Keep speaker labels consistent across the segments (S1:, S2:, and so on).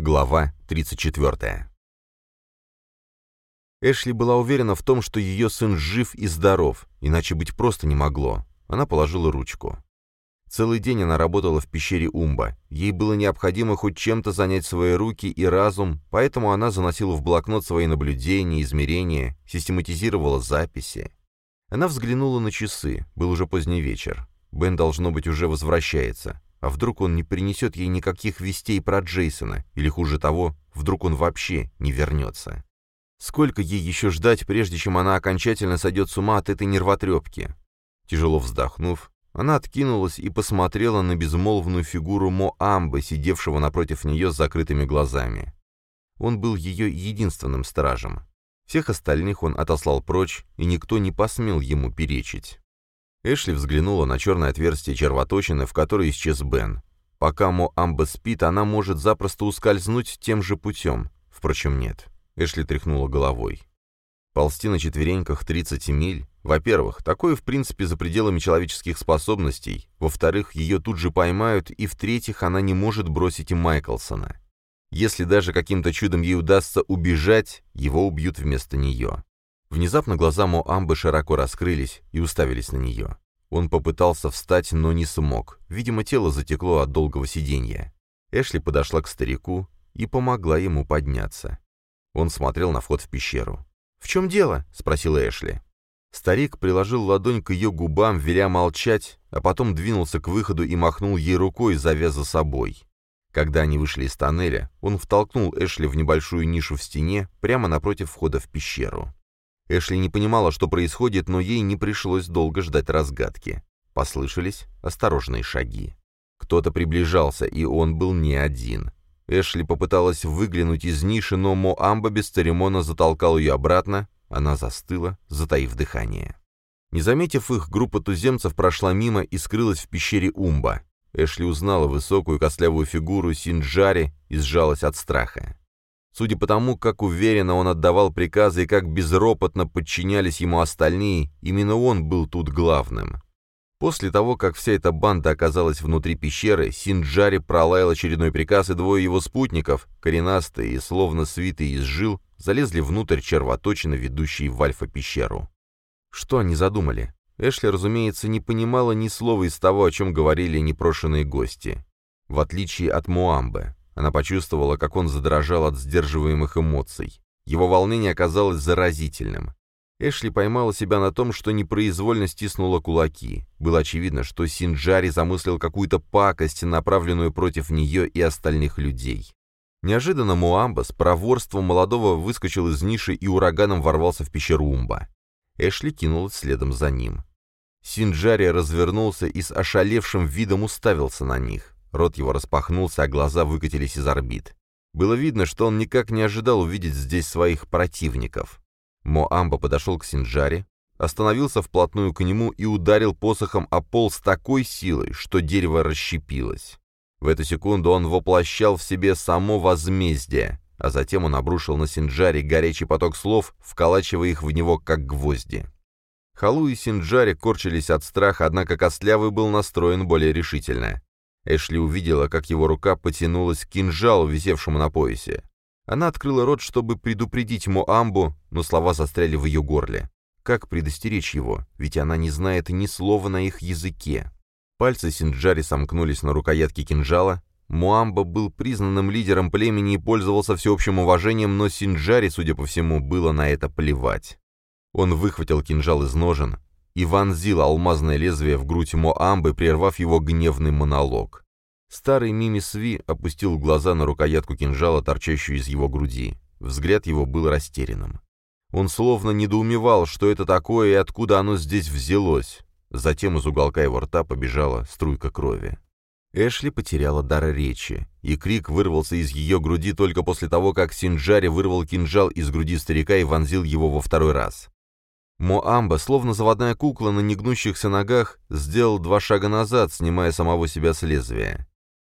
S1: Глава 34. Эшли была уверена в том, что ее сын жив и здоров, иначе быть просто не могло. Она положила ручку. Целый день она работала в пещере Умба. Ей было необходимо хоть чем-то занять свои руки и разум, поэтому она заносила в блокнот свои наблюдения, измерения, систематизировала записи. Она взглянула на часы, был уже поздний вечер. Бен, должно быть, уже возвращается. А вдруг он не принесет ей никаких вестей про Джейсона, или хуже того, вдруг он вообще не вернется? Сколько ей еще ждать, прежде чем она окончательно сойдет с ума от этой нервотрепки? Тяжело вздохнув, она откинулась и посмотрела на безмолвную фигуру Моамбы, сидевшего напротив нее с закрытыми глазами. Он был ее единственным стражем. Всех остальных он отослал прочь, и никто не посмел ему перечить. Эшли взглянула на черное отверстие червоточины, в которой исчез Бен. Пока Мо Амба спит, она может запросто ускользнуть тем же путем. Впрочем, нет. Эшли тряхнула головой. Ползти на четвереньках 30 миль? Во-первых, такое в принципе за пределами человеческих способностей. Во-вторых, ее тут же поймают, и в-третьих, она не может бросить Майклсона. Если даже каким-то чудом ей удастся убежать, его убьют вместо нее. Внезапно глаза Моамбы широко раскрылись и уставились на нее. Он попытался встать, но не смог. Видимо, тело затекло от долгого сидения. Эшли подошла к старику и помогла ему подняться. Он смотрел на вход в пещеру. «В чем дело?» — спросила Эшли. Старик приложил ладонь к ее губам, веля молчать, а потом двинулся к выходу и махнул ей рукой, завя за собой. Когда они вышли из тоннеля, он втолкнул Эшли в небольшую нишу в стене, прямо напротив входа в пещеру. Эшли не понимала, что происходит, но ей не пришлось долго ждать разгадки. Послышались осторожные шаги. Кто-то приближался, и он был не один. Эшли попыталась выглянуть из ниши, но Моамба без церемона затолкал ее обратно. Она застыла, затаив дыхание. Не заметив их, группа туземцев прошла мимо и скрылась в пещере Умба. Эшли узнала высокую костлявую фигуру Синджари и сжалась от страха. Судя по тому, как уверенно он отдавал приказы и как безропотно подчинялись ему остальные, именно он был тут главным. После того, как вся эта банда оказалась внутри пещеры, Синджари пролаял очередной приказ, и двое его спутников, коренастые и словно свитые из жил, залезли внутрь червоточины, ведущей в Альфа-пещеру. Что они задумали? Эшли, разумеется, не понимала ни слова из того, о чем говорили непрошенные гости. В отличие от Муамбе, она почувствовала, как он задрожал от сдерживаемых эмоций. Его волнение оказалось заразительным. Эшли поймала себя на том, что непроизвольно стиснула кулаки. Было очевидно, что Синджари замыслил какую-то пакость, направленную против нее и остальных людей. Неожиданно Муамба с проворством молодого выскочил из ниши и ураганом ворвался в пещеру Умба. Эшли кинулась следом за ним. Синджари развернулся и с ошалевшим видом уставился на них. Рот его распахнулся, а глаза выкатились из орбит. Было видно, что он никак не ожидал увидеть здесь своих противников. Моамба подошел к Синджаре, остановился вплотную к нему и ударил посохом о пол с такой силой, что дерево расщепилось. В эту секунду он воплощал в себе само возмездие, а затем он обрушил на Синджаре горячий поток слов, вколачивая их в него как гвозди. Халу и Синджаре корчились от страха, однако Костлявый был настроен более решительно. Эшли увидела, как его рука потянулась к кинжалу, висевшему на поясе. Она открыла рот, чтобы предупредить Моамбу, но слова застряли в ее горле. Как предостеречь его, ведь она не знает ни слова на их языке. Пальцы Синджари сомкнулись на рукоятке кинжала. Муамба был признанным лидером племени и пользовался всеобщим уважением, но Синджари, судя по всему, было на это плевать. Он выхватил кинжал из ножен, и вонзил алмазное лезвие в грудь Моамбы, прервав его гневный монолог. Старый Мими Сви опустил глаза на рукоятку кинжала, торчащую из его груди. Взгляд его был растерянным. Он словно недоумевал, что это такое и откуда оно здесь взялось. Затем из уголка его рта побежала струйка крови. Эшли потеряла дар речи, и крик вырвался из ее груди только после того, как Синджари вырвал кинжал из груди старика и вонзил его во второй раз. Моамба, словно заводная кукла на негнущихся ногах, сделал два шага назад, снимая самого себя с лезвия.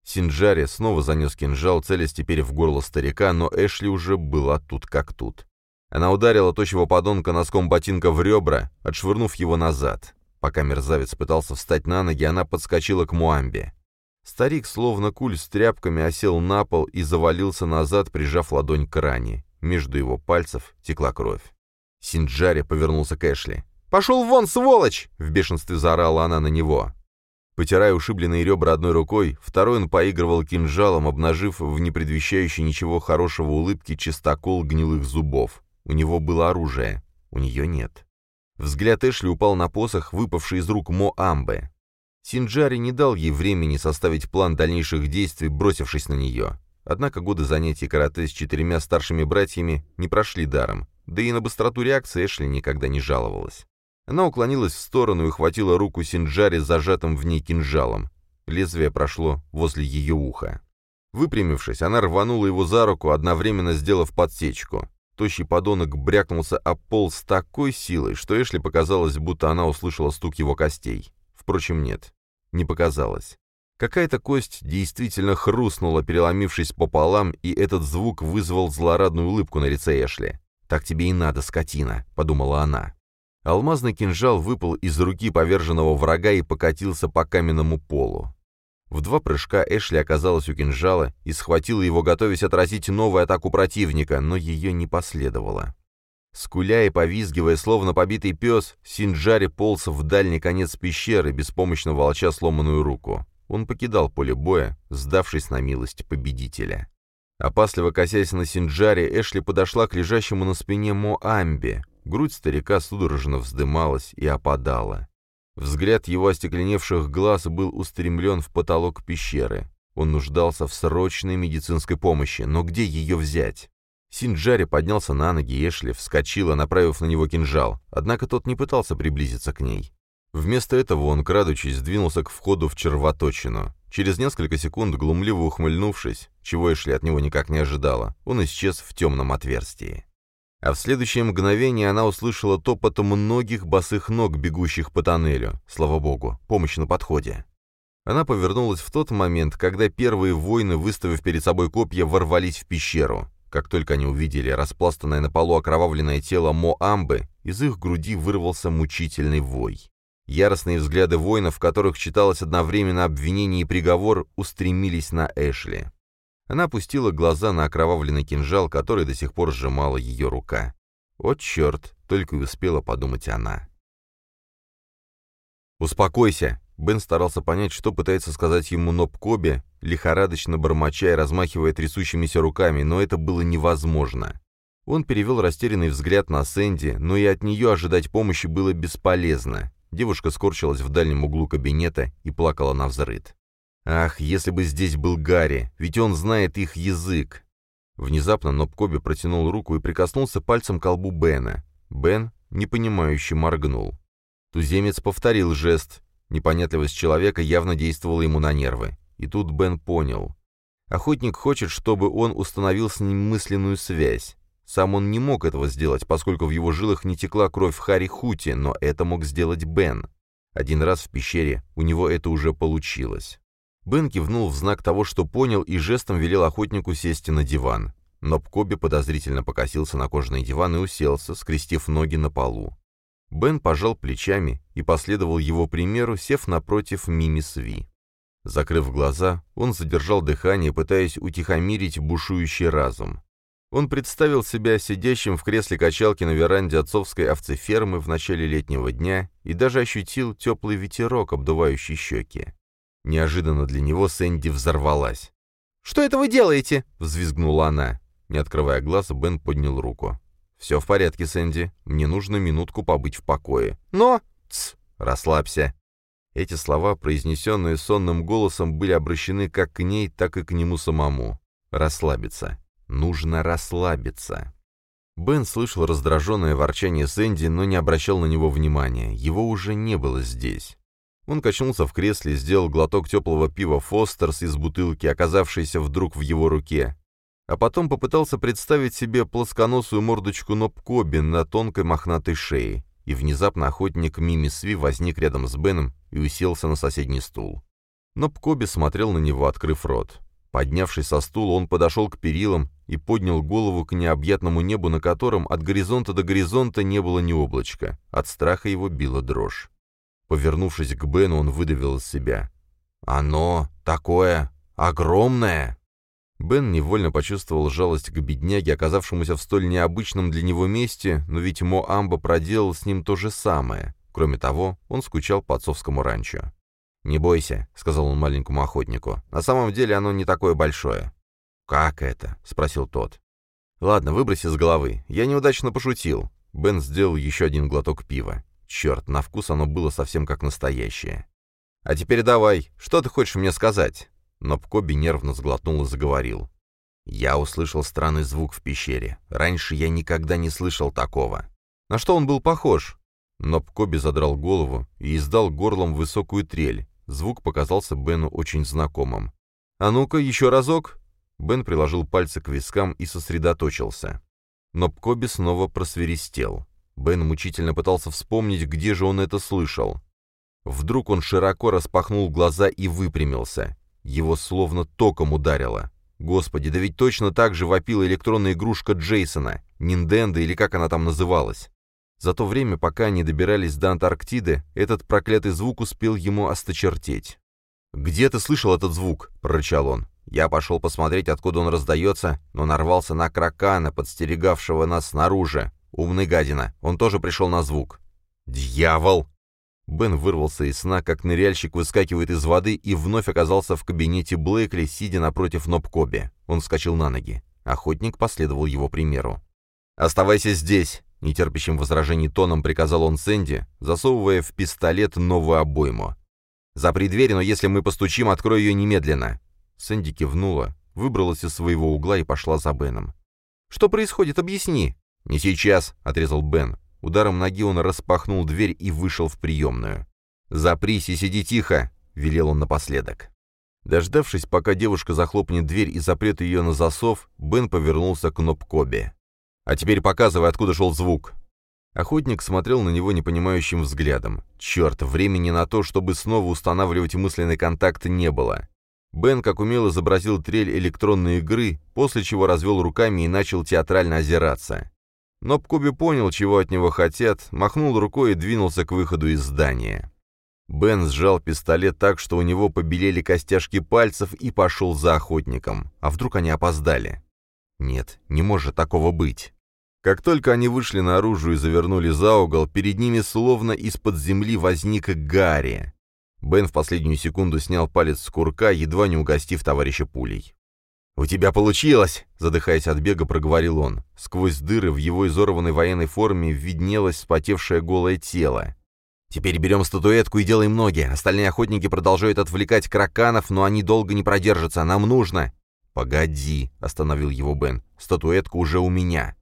S1: Синджари снова занес кинжал, целясь теперь в горло старика, но Эшли уже была тут как тут. Она ударила тощего подонка носком ботинка в ребра, отшвырнув его назад. Пока мерзавец пытался встать на ноги, она подскочила к Муамбе. Старик, словно куль с тряпками, осел на пол и завалился назад, прижав ладонь к ране. Между его пальцев текла кровь. Синджари повернулся к Эшли. «Пошел вон, сволочь!» — в бешенстве заорала она на него. Потирая ушибленные ребра одной рукой, второй он поигрывал кинжалом, обнажив в непредвещающей ничего хорошего улыбки чистокол гнилых зубов. У него было оружие, у нее нет. Взгляд Эшли упал на посох, выпавший из рук Мо Амбе. Синджари не дал ей времени составить план дальнейших действий, бросившись на нее. Однако годы занятий карате с четырьмя старшими братьями не прошли даром, да и на быстроту реакции Эшли никогда не жаловалась. Она уклонилась в сторону и хватила руку Синджари зажатым в ней кинжалом. Лезвие прошло возле ее уха. Выпрямившись, она рванула его за руку, одновременно сделав подсечку. Тощий подонок брякнулся об пол с такой силой, что Эшли показалось, будто она услышала стук его костей. Впрочем, нет, не показалось. Какая-то кость действительно хрустнула, переломившись пополам, и этот звук вызвал злорадную улыбку на лице Эшли. «Так тебе и надо, скотина», — подумала она. Алмазный кинжал выпал из руки поверженного врага и покатился по каменному полу. В два прыжка Эшли оказалась у кинжала и схватила его, готовясь отразить новую атаку противника, но ее не последовало. Скуля и повизгивая, словно побитый пес, Синджари полз в дальний конец пещеры, беспомощно волча сломанную руку. Он покидал поле боя, сдавшись на милость победителя. Опасливо косясь на Синджаре, Эшли подошла к лежащему на спине Моамбе. Грудь старика судорожно вздымалась и опадала. Взгляд его остекленевших глаз был устремлен в потолок пещеры. Он нуждался в срочной медицинской помощи, но где ее взять? Синджари поднялся на ноги, Эшли вскочила, направив на него кинжал, однако тот не пытался приблизиться к ней. Вместо этого он, крадучись, сдвинулся к входу в червоточину. Через несколько секунд, глумливо ухмыльнувшись, чего Эшли от него никак не ожидала, он исчез в темном отверстии. А в следующее мгновение она услышала топот многих босых ног, бегущих по тоннелю. Слава богу, помощь на подходе. Она повернулась в тот момент, когда первые воины, выставив перед собой копья, ворвались в пещеру. Как только они увидели распластанное на полу окровавленное тело Моамбы, из их груди вырвался мучительный вой. Яростные взгляды воинов, в которых читалось одновременно обвинение и приговор, устремились на Эшли. Она опустила глаза на окровавленный кинжал, который до сих пор сжимала ее рука. «О, черт!» — только и успела подумать она. «Успокойся!» Бен старался понять, что пытается сказать ему Ноб Коби, лихорадочно бормоча и размахивая трясущимися руками, но это было невозможно. Он перевел растерянный взгляд на Сэнди, но и от нее ожидать помощи было бесполезно. Девушка скорчилась в дальнем углу кабинета и плакала на взрыд. «Ах, если бы здесь был Гарри, ведь он знает их язык!» Внезапно Ноб Коби протянул руку и прикоснулся пальцем к колбу Бена. Бен, непонимающе, моргнул. Туземец повторил жест, Непонятливость человека явно действовала ему на нервы. И тут Бен понял. Охотник хочет, чтобы он установил с ним мысленную связь. Сам он не мог этого сделать, поскольку в его жилах не текла кровь Хари Хути, но это мог сделать Бен. Один раз в пещере у него это уже получилось. Бен кивнул в знак того, что понял, и жестом велел охотнику сесть на диван. Но Пкоби подозрительно покосился на кожаный диван и уселся, скрестив ноги на полу. Бен пожал плечами и последовал его примеру, сев напротив Мими Сви. Закрыв глаза, он задержал дыхание, пытаясь утихомирить бушующий разум. Он представил себя сидящим в кресле качалки на веранде отцовской овцефермы в начале летнего дня и даже ощутил теплый ветерок, обдувающий щеки. Неожиданно для него Сэнди взорвалась. «Что это вы делаете?» — взвизгнула она. Не открывая глаз, Бен поднял руку. «Все в порядке, Сэнди. Мне нужно минутку побыть в покое». «Но...» «Тсс, расслабься». Эти слова, произнесенные сонным голосом, были обращены как к ней, так и к нему самому. «Расслабиться. Нужно расслабиться». Бен слышал раздраженное ворчание Сэнди, но не обращал на него внимания. Его уже не было здесь. Он качнулся в кресле, сделал глоток теплого пива «Фостерс» из бутылки, оказавшейся вдруг в его руке, а потом попытался представить себе плосконосую мордочку Нобкоби на тонкой мохнатой шее, и внезапно охотник Мими Сви возник рядом с Беном и уселся на соседний стул. Нобкоби смотрел на него, открыв рот. Поднявшись со стула, он подошел к перилам и поднял голову к необъятному небу, на котором от горизонта до горизонта не было ни облачка. От страха его била дрожь. Повернувшись к Бену, он выдавил из себя. Оно такое огромное. Бен невольно почувствовал жалость к бедняге, оказавшемуся в столь необычном для него месте, но ведь Моамба проделал с ним то же самое. Кроме того, он скучал по отцовскому ранчо. «Не бойся», — сказал он маленькому охотнику. «На самом деле оно не такое большое». «Как это?» — спросил тот. «Ладно, выброси с головы. Я неудачно пошутил». Бен сделал еще один глоток пива. Черт, на вкус оно было совсем как настоящее. «А теперь давай, что ты хочешь мне сказать?» Но Пкоби нервно сглотнул и заговорил. «Я услышал странный звук в пещере. Раньше я никогда не слышал такого. На что он был похож?» Но Пкоби задрал голову и издал горлом высокую трель. Звук показался Бену очень знакомым. «А ну-ка, еще разок!» Бен приложил пальцы к вискам и сосредоточился. Но Пкоби снова просверистел. Бен мучительно пытался вспомнить, где же он это слышал. Вдруг он широко распахнул глаза и выпрямился. Его словно током ударило. Господи, да ведь точно так же вопила электронная игрушка Джейсона, Нинденда или как она там называлась. За то время, пока они добирались до Антарктиды, этот проклятый звук успел ему осточертеть. «Где ты слышал этот звук?» — прорычал он. Я пошел посмотреть, откуда он раздается, но нарвался на кракана, подстерегавшего нас снаружи. Умный гадина. Он тоже пришел на звук. «Дьявол!» Бен вырвался из сна, как ныряльщик выскакивает из воды, и вновь оказался в кабинете Блэкли, сидя напротив Нобкоби. Он вскочил на ноги. Охотник последовал его примеру. «Оставайся здесь!» — нетерпящим возражений тоном приказал он Сэнди, засовывая в пистолет новую обойму. «Запри дверь, но если мы постучим, открой ее немедленно!» Сэнди кивнула, выбралась из своего угла и пошла за Беном. «Что происходит? Объясни!» «Не сейчас!» — отрезал Бен. Ударом ноги он распахнул дверь и вышел в приемную. «Запрись и сиди тихо!» — велел он напоследок. Дождавшись, пока девушка захлопнет дверь и запрет ее на засов, Бен повернулся к Нобкобе. «А теперь показывай, откуда шел звук». Охотник смотрел на него непонимающим взглядом. Черт, времени на то, чтобы снова устанавливать мысленный контакт, не было. Бен как умело изобразил трель электронной игры, после чего развел руками и начал театрально озираться. Но Пкуби понял, чего от него хотят, махнул рукой и двинулся к выходу из здания. Бен сжал пистолет так, что у него побелели костяшки пальцев и пошел за охотником. А вдруг они опоздали? Нет, не может такого быть. Как только они вышли наружу и завернули за угол, перед ними словно из-под земли возник Гарри. Бен в последнюю секунду снял палец с курка, едва не угостив товарища пулей. «У тебя получилось!» — задыхаясь от бега, проговорил он. Сквозь дыры в его изорванной военной форме виднелось спотевшее голое тело. «Теперь берем статуэтку и делаем ноги. Остальные охотники продолжают отвлекать краканов, но они долго не продержатся. Нам нужно...» «Погоди», — остановил его Бен. «Статуэтка уже у меня».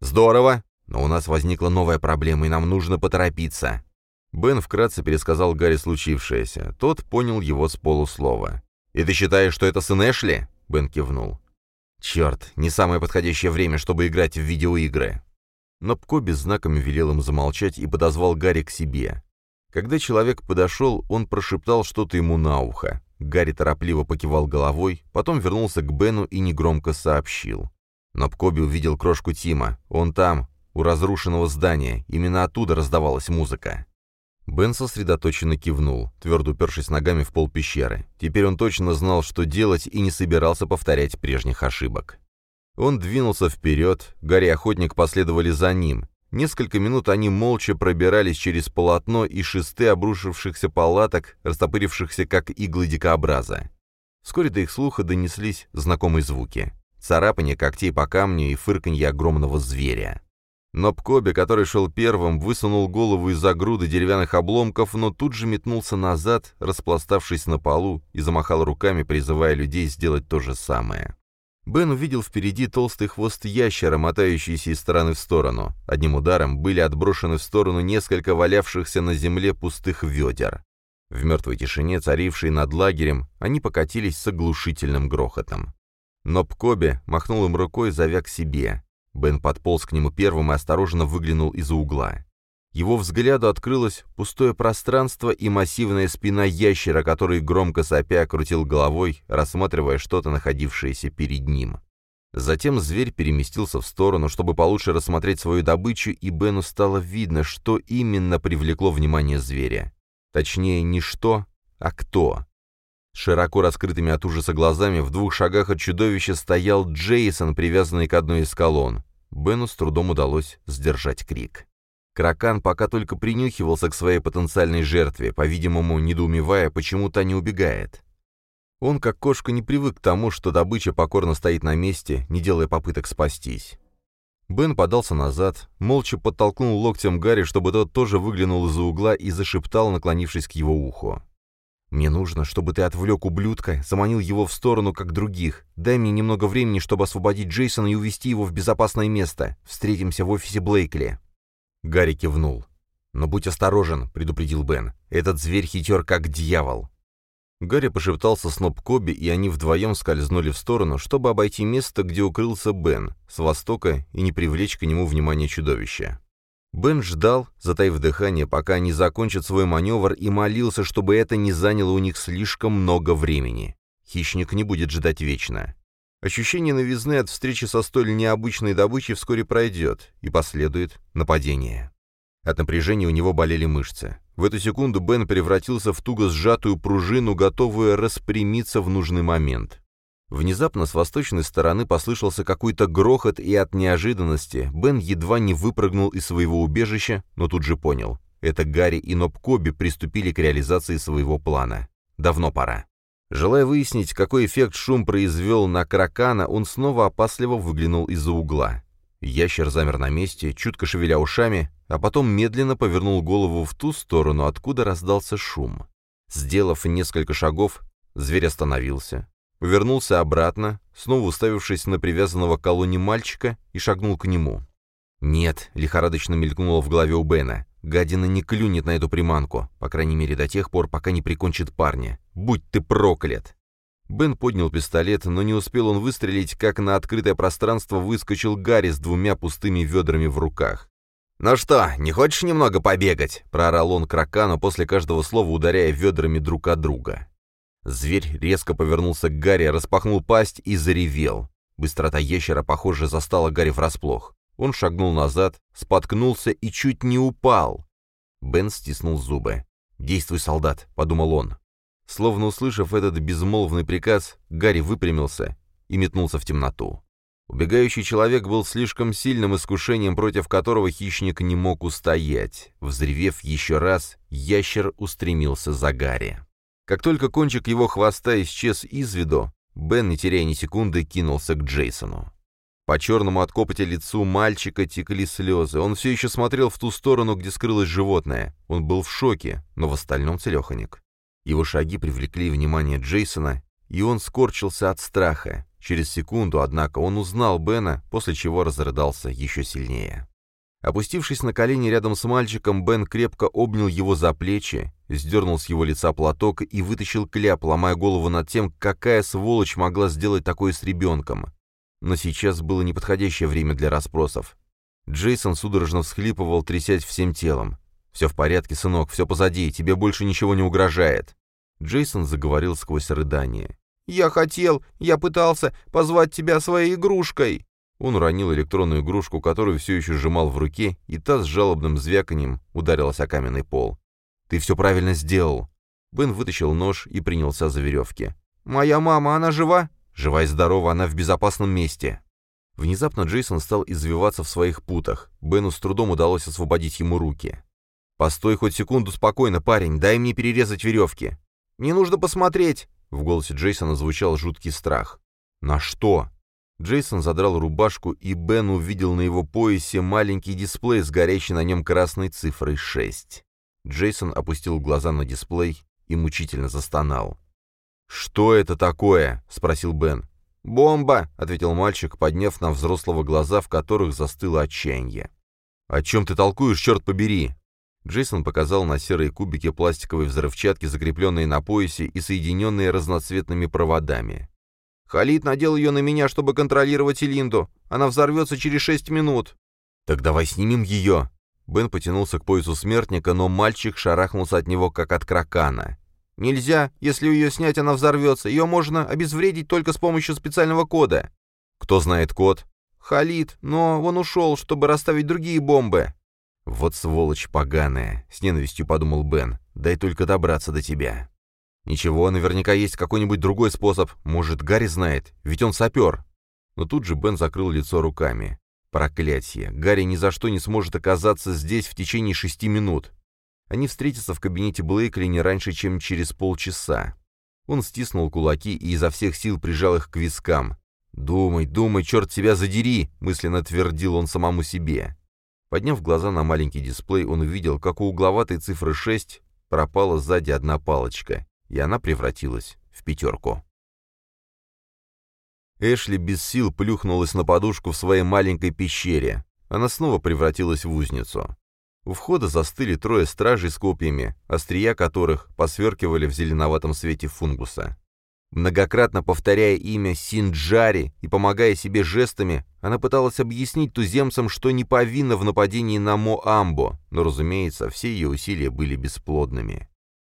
S1: «Здорово! Но у нас возникла новая проблема, и нам нужно поторопиться». Бен вкратце пересказал Гарри случившееся. Тот понял его с полуслова. «И ты считаешь, что это сын Эшли?» Бен кивнул. «Черт, не самое подходящее время, чтобы играть в видеоигры». Но Пкоби знаками велел им замолчать и подозвал Гарри к себе. Когда человек подошел, он прошептал что-то ему на ухо. Гарри торопливо покивал головой, потом вернулся к Бену и негромко сообщил. Но Пкоби увидел крошку Тима. Он там, у разрушенного здания. Именно оттуда раздавалась музыка. Бен сосредоточенно кивнул, твердо упершись ногами в пол пещеры. Теперь он точно знал, что делать, и не собирался повторять прежних ошибок. Он двинулся вперед, Гарри и Охотник последовали за ним. Несколько минут они молча пробирались через полотно и шесты обрушившихся палаток, растопырившихся как иглы дикообраза. Вскоре до их слуха донеслись знакомые звуки. Царапание когтей по камню и фырканье огромного зверя. Но Пкоби, который шел первым, высунул голову из-за груды деревянных обломков, но тут же метнулся назад, распластавшись на полу, и замахал руками, призывая людей сделать то же самое. Бен увидел впереди толстый хвост ящера, мотающийся из стороны в сторону. Одним ударом были отброшены в сторону несколько валявшихся на земле пустых ведер. В мертвой тишине, царившей над лагерем, они покатились с оглушительным грохотом. Но Пкоби махнул им рукой, зовя к себе. Бен подполз к нему первым и осторожно выглянул из-за угла. Его взгляду открылось пустое пространство и массивная спина ящера, который громко сопя крутил головой, рассматривая что-то, находившееся перед ним. Затем зверь переместился в сторону, чтобы получше рассмотреть свою добычу, и Бену стало видно, что именно привлекло внимание зверя. Точнее, не что, а кто. Широко раскрытыми от ужаса глазами в двух шагах от чудовища стоял Джейсон, привязанный к одной из колонн. Бену с трудом удалось сдержать крик. Кракан пока только принюхивался к своей потенциальной жертве, по-видимому, недоумевая, почему та не убегает. Он, как кошка, не привык к тому, что добыча покорно стоит на месте, не делая попыток спастись. Бен подался назад, молча подтолкнул локтем Гарри, чтобы тот тоже выглянул из-за угла и зашептал, наклонившись к его уху. «Мне нужно, чтобы ты отвлек ублюдка, заманил его в сторону, как других. Дай мне немного времени, чтобы освободить Джейсона и увести его в безопасное место. Встретимся в офисе Блейкли». Гарри кивнул. «Но будь осторожен», — предупредил Бен. «Этот зверь хитер, как дьявол. Гарри пошептался с Ноб Коби, и они вдвоем скользнули в сторону, чтобы обойти место, где укрылся Бен, с востока, и не привлечь к нему внимание чудовища. Бен ждал, затаив дыхание, пока они закончат свой маневр, и молился, чтобы это не заняло у них слишком много времени. Хищник не будет ждать вечно. Ощущение новизны от встречи со столь необычной добычей вскоре пройдет, и последует нападение. От напряжения у него болели мышцы. В эту секунду Бен превратился в туго сжатую пружину, готовую распрямиться в нужный момент. Внезапно с восточной стороны послышался какой-то грохот, и от неожиданности Бен едва не выпрыгнул из своего убежища, но тут же понял. Это Гарри и Ноб Коби приступили к реализации своего плана. Давно пора. Желая выяснить, какой эффект шум произвел на Кракана, он снова опасливо выглянул из-за угла. Ящер замер на месте, чутко шевеля ушами, а потом медленно повернул голову в ту сторону, откуда раздался шум. Сделав несколько шагов, зверь остановился, повернулся обратно, снова уставившись на привязанного к колонне мальчика, и шагнул к нему. «Нет», — лихорадочно мелькнуло в голове у Бена, — «гадина не клюнет на эту приманку, по крайней мере до тех пор, пока не прикончит парня. Будь ты проклят!» Бен поднял пистолет, но не успел он выстрелить, как на открытое пространство выскочил Гарри с двумя пустыми ведрами в руках. «Ну что, не хочешь немного побегать?» — проорал он кракану после каждого слова, ударяя ведрами друг от друга. Зверь резко повернулся к Гарри, распахнул пасть и заревел. Быстрота ящера, похоже, застала Гарри врасплох. Он шагнул назад, споткнулся и чуть не упал. Бен стиснул зубы. «Действуй, солдат», — подумал он. Словно услышав этот безмолвный приказ, Гарри выпрямился и метнулся в темноту. Убегающий человек был слишком сильным искушением, против которого хищник не мог устоять. Взревев еще раз, ящер устремился за Гарри. Как только кончик его хвоста исчез из виду, Бен, не теряя ни секунды, кинулся к Джейсону. По черному от копоти лицу мальчика текли слезы. Он все еще смотрел в ту сторону, где скрылось животное. Он был в шоке, но в остальном целеханик. Его шаги привлекли внимание Джейсона, и он скорчился от страха. Через секунду, однако, он узнал Бена, после чего разрыдался еще сильнее. Опустившись на колени рядом с мальчиком, Бен крепко обнял его за плечи, сдернул с его лица платок и вытащил кляп, ломая голову над тем, какая сволочь могла сделать такое с ребенком. Но сейчас было неподходящее время для расспросов. Джейсон судорожно всхлипывал, трясясь всем телом. «Все в порядке, сынок, все позади, тебе больше ничего не угрожает». Джейсон заговорил сквозь рыдание. «Я хотел, я пытался позвать тебя своей игрушкой!» Он уронил электронную игрушку, которую все еще сжимал в руке, и та с жалобным звяканием ударилась о каменный пол. «Ты все правильно сделал!» Бен вытащил нож и принялся за веревки. «Моя мама, она жива?» «Жива и здорова, она в безопасном месте!» Внезапно Джейсон стал извиваться в своих путах. Бену с трудом удалось освободить ему руки. «Постой хоть секунду спокойно, парень, дай мне перерезать веревки». «Не нужно посмотреть!» В голосе Джейсона звучал жуткий страх. «На что?» Джейсон задрал рубашку, и Бен увидел на его поясе маленький дисплей с горящей на нем красной цифрой 6. Джейсон опустил глаза на дисплей и мучительно застонал. «Что это такое?» — спросил Бен. «Бомба!» — ответил мальчик, подняв на взрослого глаза, в которых застыло отчаяние. «О чем ты толкуешь, черт побери?» Джейсон показал на серые кубики пластиковой взрывчатки, закрепленные на поясе и соединенные разноцветными проводами. «Халид надел ее на меня, чтобы контролировать Элинду. Она взорвется через шесть минут». «Так давай снимем ее». Бен потянулся к поясу смертника, но мальчик шарахнулся от него, как от кракана. «Нельзя. Если ее снять, она взорвется. Ее можно обезвредить только с помощью специального кода». «Кто знает код?» «Халид, но он ушел, чтобы расставить другие бомбы». «Вот сволочь поганая», — с ненавистью подумал Бен. «Дай только добраться до тебя». Ничего, наверняка есть какой-нибудь другой способ. Может, Гарри знает, ведь он сапер. Но тут же Бен закрыл лицо руками. Проклятие. Гарри ни за что не сможет оказаться здесь в течение шести минут. Они встретятся в кабинете Блейкли не раньше, чем через полчаса. Он стиснул кулаки и изо всех сил прижал их к вискам. «Думай, думай, черт тебя задери!» — мысленно твердил он самому себе. Подняв глаза на маленький дисплей, он увидел, как у угловатой цифры 6 пропала сзади одна палочка и она превратилась в пятерку. Эшли без сил плюхнулась на подушку в своей маленькой пещере. Она снова превратилась в узницу. У входа застыли трое стражей с копьями, острия которых посверкивали в зеленоватом свете фунгуса. Многократно повторяя имя Синджари и помогая себе жестами, она пыталась объяснить туземцам, что не повинна в нападении на Моамбо, но, разумеется, все ее усилия были бесплодными.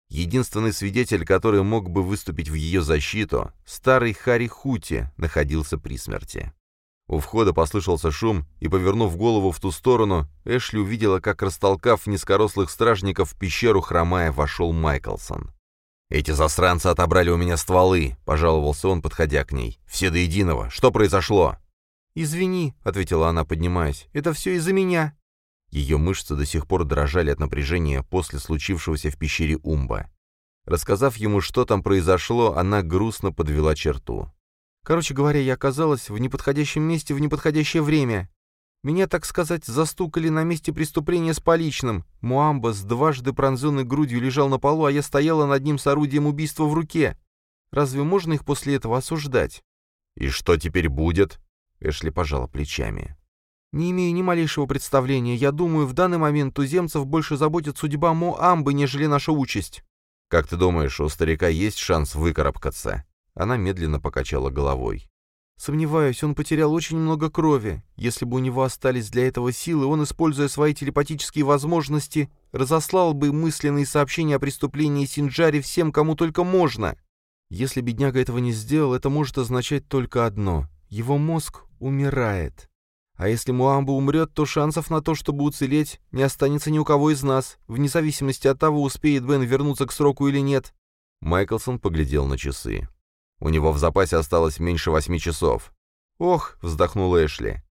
S1: Единственный свидетель, который мог бы выступить в ее защиту, старый Хари Хути, находился при смерти. У входа послышался шум, и, повернув голову в ту сторону, Эшли увидела, как, растолкав низкорослых стражников в пещеру, хромая, вошел Майклсон. «Эти засранцы отобрали у меня стволы», — пожаловался он, подходя к ней. «Все до единого. Что произошло?»
S2: «Извини», — ответила она, поднимаясь. «Это все из-за меня».
S1: Ее мышцы до сих пор дрожали от напряжения после случившегося в пещере Умба. Рассказав ему, что там произошло, она грустно подвела черту.
S2: «Короче говоря, я оказалась в неподходящем месте в неподходящее время. Меня, так сказать, застукали на месте преступления с поличным. Муамба с дважды пронзенной грудью лежал на полу, а я стояла над ним с орудием убийства в руке. Разве можно их после этого осуждать?»
S1: «И что теперь будет?» Эшли пожала плечами.
S2: «Не имею ни малейшего представления. Я думаю, в данный момент туземцев больше заботит судьба Моамбы, нежели наша участь».
S1: «Как ты думаешь, у старика есть шанс выкарабкаться?» Она медленно покачала головой.
S2: «Сомневаюсь, он потерял очень много крови. Если бы у него остались для этого силы, он, используя свои телепатические возможности, разослал бы мысленные сообщения о преступлении Синджари всем, кому только можно. Если бедняга этого не сделал, это может означать только одно — его мозг умирает. А если Муамба умрет, то шансов на то, чтобы уцелеть, не останется ни у кого из нас, вне зависимости от того, успеет Бен вернуться к сроку или нет».
S1: Майклсон поглядел на часы. У него в запасе осталось меньше восьми часов.
S2: «Ох», — вздохнул Эшли.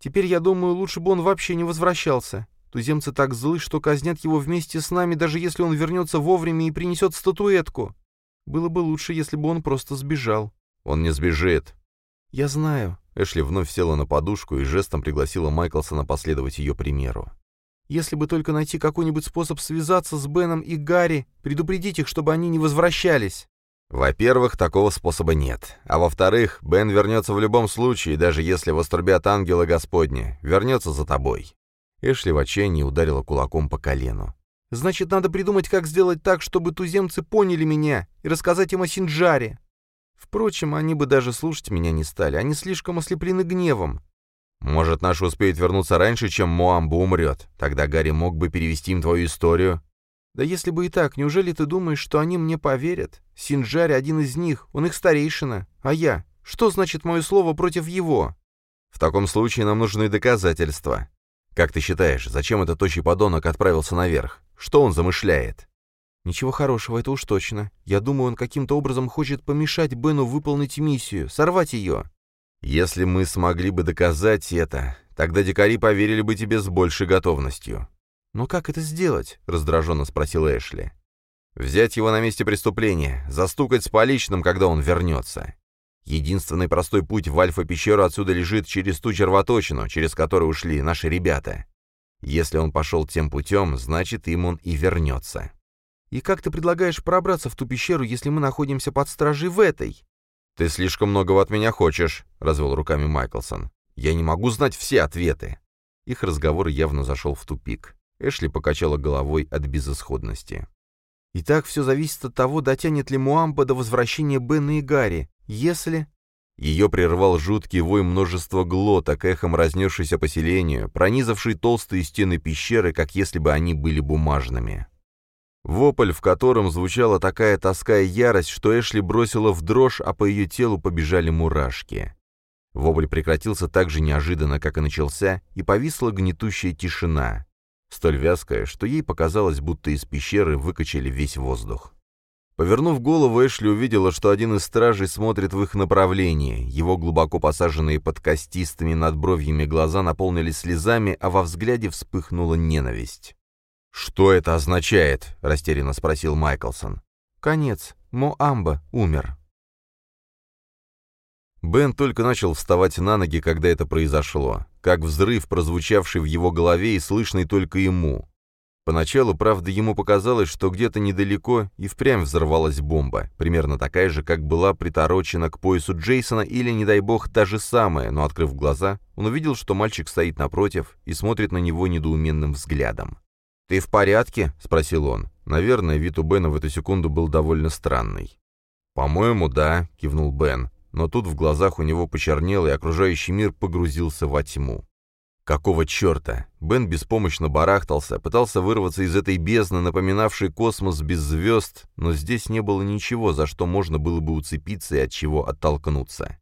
S2: «Теперь, я думаю, лучше бы он вообще не возвращался. Туземцы так злы, что казнят его вместе с нами, даже если он вернется вовремя и принесет статуэтку. Было бы лучше, если бы он просто сбежал».
S1: «Он не сбежит».
S2: «Я знаю.
S1: Эшли вновь села на подушку и жестом пригласила Майклсона последовать ее примеру.
S2: «Если бы только найти какой-нибудь способ связаться с Беном и Гарри, предупредить их, чтобы они не возвращались».
S1: «Во-первых, такого способа нет. А во-вторых, Бен вернется в любом случае, даже если вострубят ангелы Господни. Вернется за тобой». Эшли в отчаянии ударила кулаком по колену.
S2: «Значит, надо придумать, как сделать так, чтобы туземцы поняли меня, и рассказать им о Синджаре. Впрочем, они бы даже слушать меня не стали, они слишком ослеплены гневом.
S1: Может, наши успеют вернуться раньше, чем Моамба умрет. Тогда Гарри мог бы перевести им твою историю.
S2: Да если бы и так, неужели ты думаешь, что они мне поверят? Синджари один из них, он их старейшина. А я? Что значит мое слово против его?
S1: В таком случае нам нужны доказательства. Как ты считаешь, зачем этот тощий подонок отправился наверх? Что он замышляет?
S2: «Ничего хорошего, это уж точно. Я думаю, он каким-то образом хочет помешать Бену выполнить миссию, сорвать ее».
S1: «Если мы смогли бы доказать это, тогда дикари поверили бы тебе с большей готовностью».
S2: «Но как это сделать?» — раздраженно спросил Эшли.
S1: «Взять его на месте преступления, застукать с поличным, когда он вернется. Единственный простой путь в Альфа-пещеру отсюда лежит через ту червоточину, через которую ушли наши ребята. Если он пошел тем путем, значит, им он и вернется».
S2: И как ты предлагаешь пробраться в ту пещеру, если мы находимся под стражей в этой?»
S1: «Ты слишком многого от меня хочешь», — развел руками Майклсон. «Я не могу знать все ответы». Их разговор явно зашел в тупик. Эшли покачала головой от безысходности.
S2: «И так все зависит от того, дотянет ли Муамба до возвращения Бена и Гарри. Если...»
S1: Ее прервал жуткий вой множества глоток, эхом разнесшийся поселению, пронизавший толстые стены пещеры, как если бы они были бумажными. Вопль, в котором звучала такая тоска и ярость, что Эшли бросила в дрожь, а по ее телу побежали мурашки. Вопль прекратился так же неожиданно, как и начался, и повисла гнетущая тишина, столь вязкая, что ей показалось, будто из пещеры выкачали весь воздух. Повернув голову, Эшли увидела, что один из стражей смотрит в их направлении. Его глубоко посаженные под костистыми надбровьями глаза наполнились слезами, а во взгляде вспыхнула ненависть. «Что это означает?» — растерянно спросил Майклсон.
S2: «Конец. Моамба умер».
S1: Бен только начал вставать на ноги, когда это произошло, как взрыв, прозвучавший в его голове и слышный только ему. Поначалу, правда, ему показалось, что где-то недалеко и впрямь взорвалась бомба, примерно такая же, как была приторочена к поясу Джейсона или, не дай бог, та же самая, но, открыв глаза, он увидел, что мальчик стоит напротив и смотрит на него недоуменным взглядом. «Ты в порядке?» — спросил он. Наверное, вид у Бена в эту секунду был довольно странный. «По-моему, да», — кивнул Бен но тут в глазах у него почернело, и окружающий мир погрузился во тьму. Какого черта? Бен беспомощно барахтался, пытался вырваться из этой бездны, напоминавшей космос без звезд, но здесь не было ничего, за что можно было бы уцепиться и от чего оттолкнуться.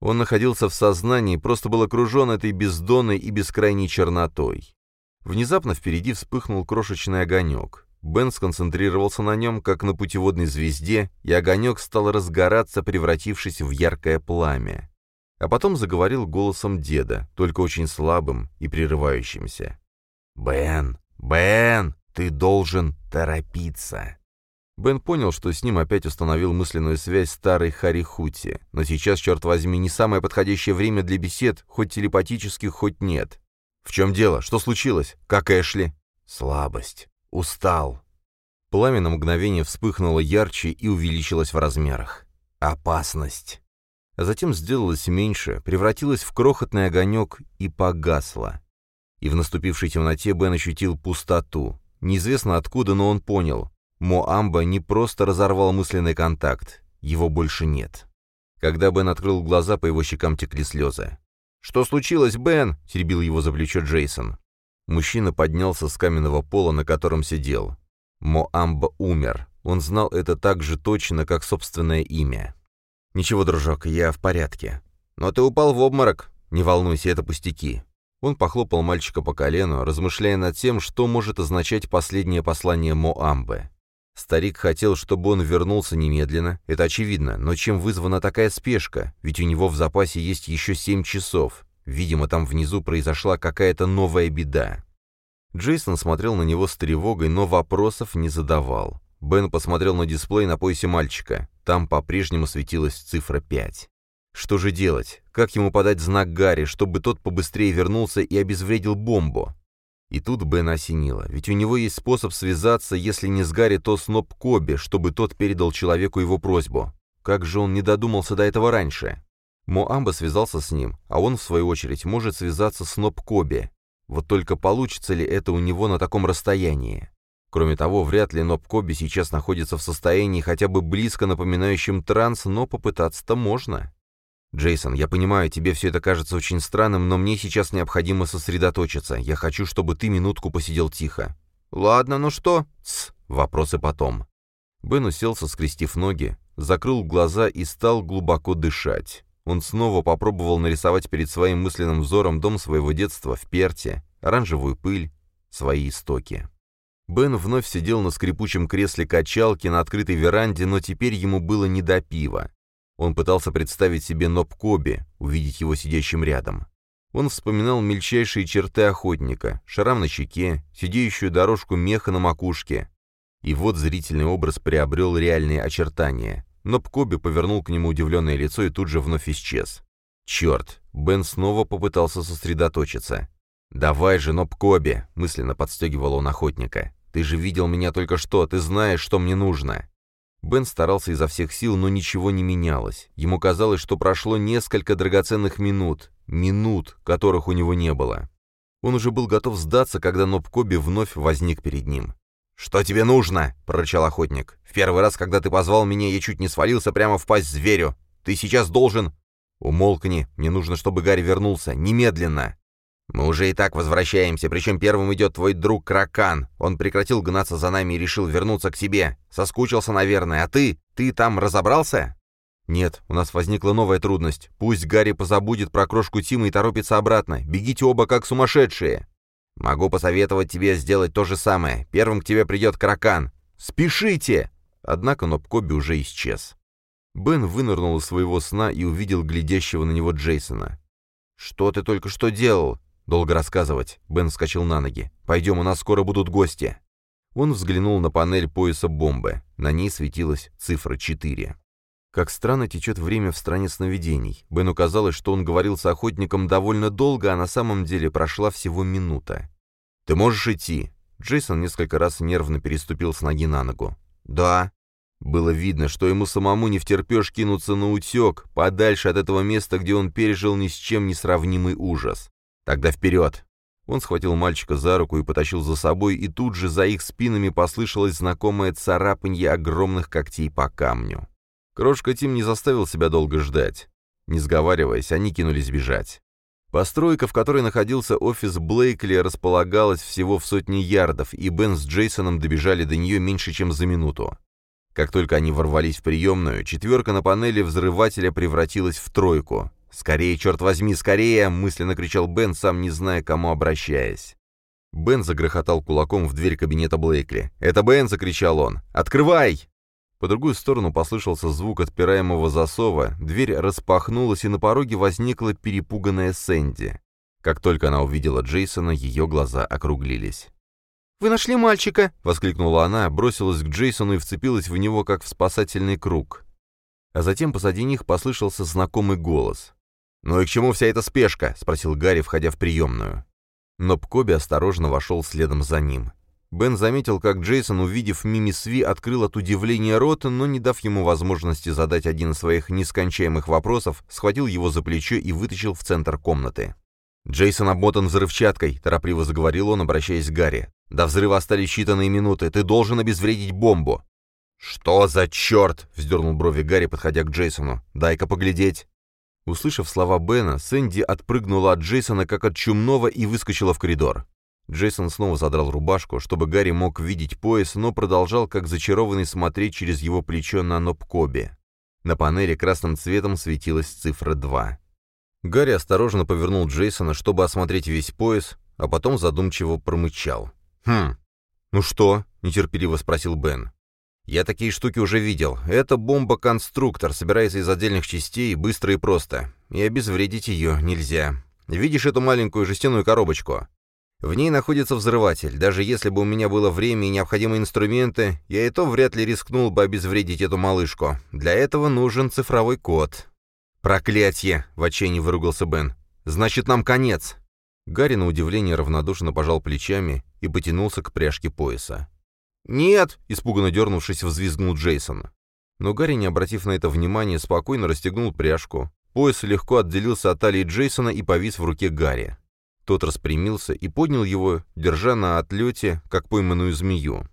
S1: Он находился в сознании, просто был окружен этой бездонной и бескрайней чернотой. Внезапно впереди вспыхнул крошечный огонек. Бен сконцентрировался на нем, как на путеводной звезде, и огонек стал разгораться, превратившись в яркое пламя. А потом заговорил голосом деда, только очень слабым и прерывающимся. «Бен, Бен, ты должен торопиться!» Бен понял, что с ним опять установил мысленную связь старый Хари Хути, но сейчас, черт возьми, не самое подходящее время для бесед, хоть телепатических, хоть нет. «В чем дело? Что случилось? Как Эшли?» «Слабость. Устал. Пламя на мгновение вспыхнуло ярче и увеличилось в размерах. Опасность. А затем сделалось меньше, превратилось в крохотный огонек и погасло. И в наступившей темноте Бен ощутил пустоту. Неизвестно откуда, но он понял. Моамба не просто разорвал мысленный контакт. Его больше нет. Когда Бен открыл глаза, по его щекам текли слезы. «Что случилось, Бен?» — теребил его за плечо Джейсон. Мужчина поднялся с каменного пола, на котором сидел. Моамба умер. Он знал это так же точно, как собственное имя. «Ничего, дружок, я в порядке». «Но ты упал в обморок». «Не волнуйся, это пустяки». Он похлопал мальчика по колену, размышляя над тем, что может означать последнее послание Моамбы. Старик хотел, чтобы он вернулся немедленно, это очевидно, но чем вызвана такая спешка, ведь у него в запасе есть еще семь часов, Видимо, там внизу произошла какая-то новая беда. Джейсон смотрел на него с тревогой, но вопросов не задавал. Бен посмотрел на дисплей на поясе мальчика. Там по-прежнему светилась цифра 5. Что же делать? Как ему подать знак Гарри, чтобы тот побыстрее вернулся и обезвредил бомбу? И тут Бен осенило, ведь у него есть способ связаться, если не с Гарри, то с Ноб Коби, чтобы тот передал человеку его просьбу. Как же он не додумался до этого раньше? Моамба связался с ним, а он, в свою очередь, может связаться с Ноб Коби. Вот только получится ли это у него на таком расстоянии? Кроме того, вряд ли Ноб Коби сейчас находится в состоянии хотя бы близко напоминающем транс, но попытаться-то можно. «Джейсон, я понимаю, тебе все это кажется очень странным, но мне сейчас необходимо сосредоточиться. Я хочу, чтобы ты минутку посидел тихо». «Ладно, ну что?» «Тсс, вопросы потом». Бен уселся, скрестив ноги, закрыл глаза и стал глубоко дышать. Он снова попробовал нарисовать перед своим мысленным взором дом своего детства в Перте, оранжевую пыль, свои истоки. Бен вновь сидел на скрипучем кресле качалки на открытой веранде, но теперь ему было не до пива. Он пытался представить себе Ноб Коби, увидеть его сидящим рядом. Он вспоминал мельчайшие черты охотника, шрам на щеке, сидеющую дорожку меха на макушке. И вот зрительный образ приобрел реальные очертания. Но Пкоби повернул к нему удивленное лицо и тут же вновь исчез. «Черт!» Бен снова попытался сосредоточиться. «Давай же, Нобкоби!» — мысленно подстегивал он охотника. «Ты же видел меня только что, ты знаешь, что мне нужно!» Бен старался изо всех сил, но ничего не менялось. Ему казалось, что прошло несколько драгоценных минут, минут, которых у него не было. Он уже был готов сдаться, когда Нобкоби вновь возник перед ним. «Что тебе нужно?» — прорычал охотник. «В первый раз, когда ты позвал меня, я чуть не свалился прямо в пасть зверю. Ты сейчас должен...» «Умолкни. Мне нужно, чтобы Гарри вернулся. Немедленно!» «Мы уже и так возвращаемся, причем первым идет твой друг Кракан. Он прекратил гнаться за нами и решил вернуться к себе. Соскучился, наверное. А ты? Ты там разобрался?» «Нет, у нас возникла новая трудность. Пусть Гарри позабудет про крошку Тима и торопится обратно. Бегите оба как сумасшедшие!» «Могу посоветовать тебе сделать то же самое. Первым к тебе придет Кракан. Спешите!» Однако Нобкоби уже исчез. Бен вынырнул из своего сна и увидел глядящего на него Джейсона. «Что ты только что делал?» «Долго рассказывать». Бен вскочил на ноги. «Пойдем, у нас скоро будут гости». Он взглянул на панель пояса бомбы. На ней светилась цифра 4. Как странно течет время в стране сновидений. Бену казалось, что он говорил с охотником довольно долго, а на самом деле прошла всего минута. «Ты можешь идти?» Джейсон несколько раз нервно переступил с ноги на ногу. «Да». Было видно, что ему самому не втерпешь кинуться на утек, подальше от этого места, где он пережил ни с чем не сравнимый ужас. «Тогда вперед!» Он схватил мальчика за руку и потащил за собой, и тут же за их спинами послышалось знакомое царапанье огромных когтей по камню. Крошка Тим не заставил себя долго ждать. Не сговариваясь, они кинулись бежать. Постройка, в которой находился офис Блейкли, располагалась всего в сотни ярдов, и Бен с Джейсоном добежали до нее меньше, чем за минуту. Как только они ворвались в приемную, четверка на панели взрывателя превратилась в тройку. «Скорее, черт возьми, скорее!» — мысленно кричал Бен, сам не зная, к кому обращаясь. Бен загрохотал кулаком в дверь кабинета Блейкли. «Это Бен!» — закричал он. «Открывай!» По другую сторону послышался звук отпираемого засова, дверь распахнулась, и на пороге возникла перепуганная Сэнди. Как только она увидела Джейсона, ее глаза округлились.
S2: «Вы нашли мальчика!»
S1: — воскликнула она, бросилась к Джейсону и вцепилась в него, как в спасательный круг. А затем позади них послышался знакомый голос. «Ну и к чему вся эта спешка?» — спросил Гарри, входя в приемную. Но Пкоби осторожно вошел следом за ним. Бен заметил, как Джейсон, увидев Мими Сви, открыл от удивления рот, но, не дав ему возможности задать один из своих нескончаемых вопросов, схватил его за плечо и вытащил в центр комнаты. «Джейсон обмотан взрывчаткой», — торопливо заговорил он, обращаясь к Гарри. «До взрыва остались считанные минуты. Ты должен обезвредить бомбу». «Что за черт?» — вздернул брови Гарри, подходя к Джейсону. «Дай-ка поглядеть». Услышав слова Бена, Сэнди отпрыгнула от Джейсона, как от чумного, и выскочила в коридор. Джейсон снова задрал рубашку, чтобы Гарри мог видеть пояс, но продолжал, как зачарованный, смотреть через его плечо на Нобкобе. На панели красным цветом светилась цифра 2. Гарри осторожно повернул Джейсона, чтобы осмотреть весь пояс, а потом задумчиво промычал. «Хм, ну что?» — нетерпеливо спросил Бен. «Я такие штуки уже видел. Это бомба-конструктор, собирается из отдельных частей, быстро и просто. И обезвредить ее нельзя. Видишь эту маленькую жестяную коробочку? В ней находится взрыватель. Даже если бы у меня было время и необходимые инструменты, я и то вряд ли рискнул бы обезвредить эту малышку. Для этого нужен цифровой код. «Проклятье!» — в отчаянии выругался Бен. «Значит, нам конец!» Гарри на удивление равнодушно пожал плечами и потянулся к пряжке пояса. «Нет!» — испуганно дернувшись, взвизгнул Джейсон. Но Гарри, не обратив на это внимания, спокойно расстегнул пряжку. Пояс легко отделился от талии Джейсона и повис в руке Гарри. Тот распрямился и поднял его, держа на отлете, как пойманную змею.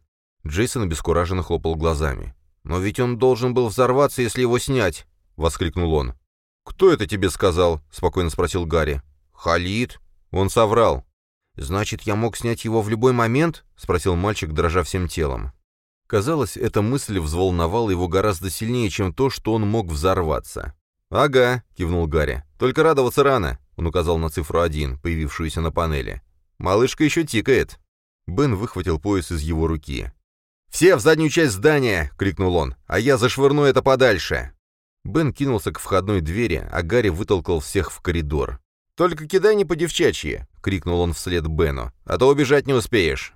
S1: Джейсон обескураженно хлопал глазами. «Но ведь он должен был взорваться, если его снять!» — воскликнул он. «Кто это тебе сказал?» — спокойно спросил Гарри. «Халид». Он соврал. «Значит, я мог снять его в любой момент?» — спросил мальчик, дрожа всем телом. Казалось, эта мысль взволновала его гораздо сильнее, чем то, что он мог взорваться. «Ага», — кивнул Гарри. «Только радоваться рано. Он указал на цифру 1, появившуюся на панели. «Малышка еще тикает». Бен выхватил пояс из его руки. «Все в заднюю часть здания!» — крикнул он. «А я зашвырну это подальше!» Бен кинулся к входной двери, а Гарри вытолкал всех в коридор. «Только кидай не по-девчачьи!» — крикнул он вслед Бену. «А то убежать не успеешь!»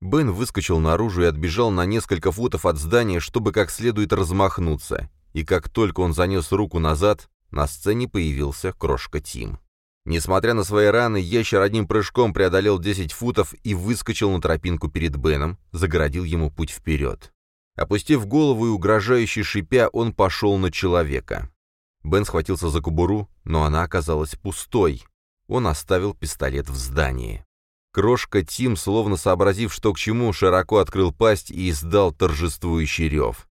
S1: Бен выскочил наружу и отбежал на несколько футов от здания, чтобы как следует размахнуться. И как только он занес руку назад, на сцене появился крошка Тим. Несмотря на свои раны, ящер одним прыжком преодолел 10 футов и выскочил на тропинку перед Беном, загородил ему путь вперед. Опустив голову и угрожающе шипя, он пошел на человека. Бен схватился за кобуру, но она оказалась пустой. Он оставил пистолет в здании. Крошка Тим, словно сообразив, что к чему, широко открыл пасть и издал торжествующий рев.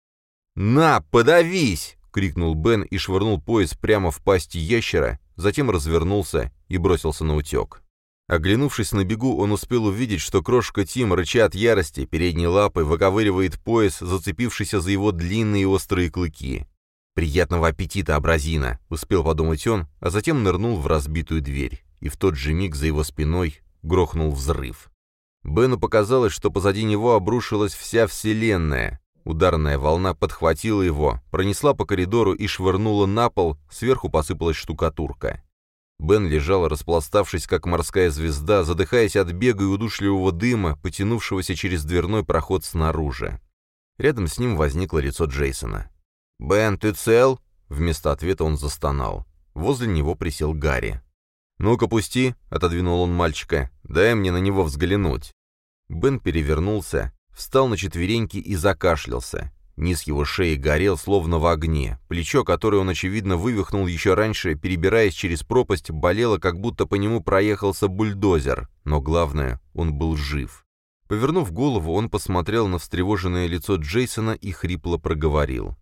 S1: «На, подавись!» — крикнул Бен и швырнул пояс прямо в пасть ящера, затем развернулся и бросился на утек. Оглянувшись на бегу, он успел увидеть, что крошка Тим, рыча от ярости, передней лапой выковыривает пояс, зацепившийся за его длинные острые клыки. «Приятного аппетита, абразина!» — успел подумать он, а затем нырнул в разбитую дверь, и в тот же миг за его спиной грохнул взрыв. Бену показалось, что позади него обрушилась вся Вселенная. Ударная волна подхватила его, пронесла по коридору и швырнула на пол, сверху посыпалась штукатурка. Бен лежал, распластавшись, как морская звезда, задыхаясь от бега и удушливого дыма, потянувшегося через дверной проход снаружи. Рядом с ним возникло лицо Джейсона. «Бен, ты цел?» Вместо ответа он застонал. Возле него присел Гарри. «Ну-ка, пусти», — отодвинул он мальчика, — «дай мне на него взглянуть». Бен перевернулся, встал на четвереньки и закашлялся. Низ его шеи горел, словно в огне. Плечо, которое он, очевидно, вывихнул еще раньше, перебираясь через пропасть, болело, как будто по нему проехался бульдозер. Но главное, он был жив. Повернув голову, он посмотрел на встревоженное лицо Джейсона и хрипло проговорил.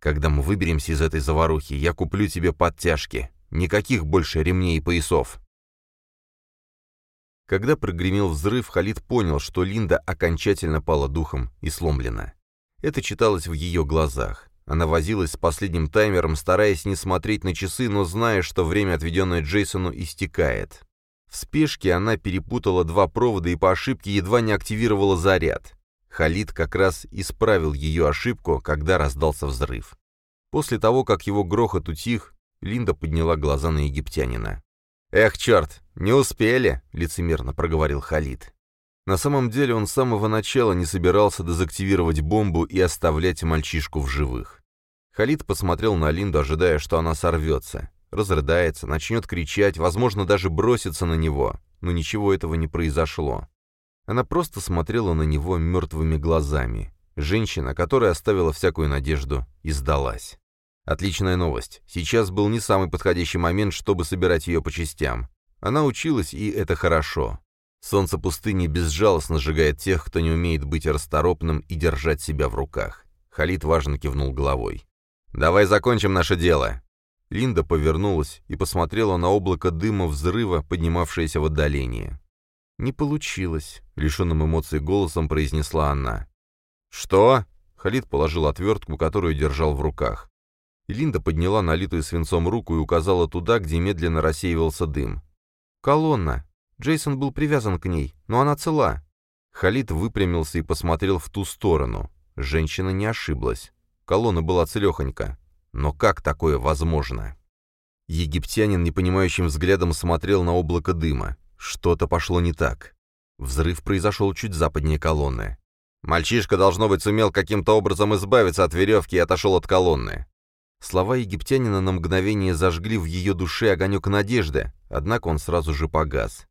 S1: «Когда мы выберемся из этой заварухи, я куплю тебе подтяжки. Никаких больше ремней и поясов. Когда прогремел взрыв, Халид понял, что Линда окончательно пала духом и сломлена. Это читалось в ее глазах. Она возилась с последним таймером, стараясь не смотреть на часы, но зная, что время, отведенное Джейсону, истекает. В спешке она перепутала два провода и по ошибке едва не активировала заряд. Халид как раз исправил ее ошибку, когда раздался взрыв. После того, как его грохот утих, Линда подняла глаза на египтянина. «Эх, черт, не успели!» — лицемерно проговорил Халид. На самом деле он с самого начала не собирался дезактивировать бомбу и оставлять мальчишку в живых. Халид посмотрел на Линду, ожидая, что она сорвется, разрыдается, начнет кричать, возможно, даже бросится на него, но ничего этого не произошло. Она просто смотрела на него мертвыми глазами. Женщина, которая оставила всякую надежду, и сдалась. Отличная новость. Сейчас был не самый подходящий момент, чтобы собирать ее по частям. Она училась, и это хорошо. Солнце пустыни безжалостно сжигает тех, кто не умеет быть расторопным и держать себя в руках. Халид важно кивнул головой. «Давай закончим наше дело!» Линда повернулась и посмотрела на облако дыма взрыва, поднимавшееся в отдалении. «Не получилось», — лишенным эмоций голосом произнесла она. «Что?» — Халид положил отвертку, которую держал в руках. И Линда подняла налитую свинцом руку и указала туда, где медленно рассеивался дым. «Колонна. Джейсон был привязан к ней, но она цела». Халид выпрямился и посмотрел в ту сторону. Женщина не ошиблась. Колонна была целехонька. Но как такое возможно? Египтянин непонимающим взглядом смотрел на облако дыма. Что-то пошло не так. Взрыв произошел чуть западнее колонны. Мальчишка, должно быть, сумел каким-то образом избавиться от веревки и отошел от колонны. Слова египтянина на мгновение зажгли в ее душе огонек надежды, однако он сразу же погас.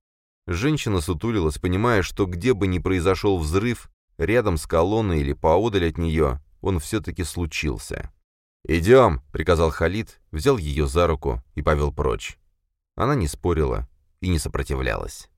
S1: Женщина сутулилась, понимая, что где бы ни произошел взрыв, рядом с колонной или поодаль от нее, он все-таки случился. «Идем», — приказал Халид, взял ее за руку и повел прочь. Она не спорила и не сопротивлялась.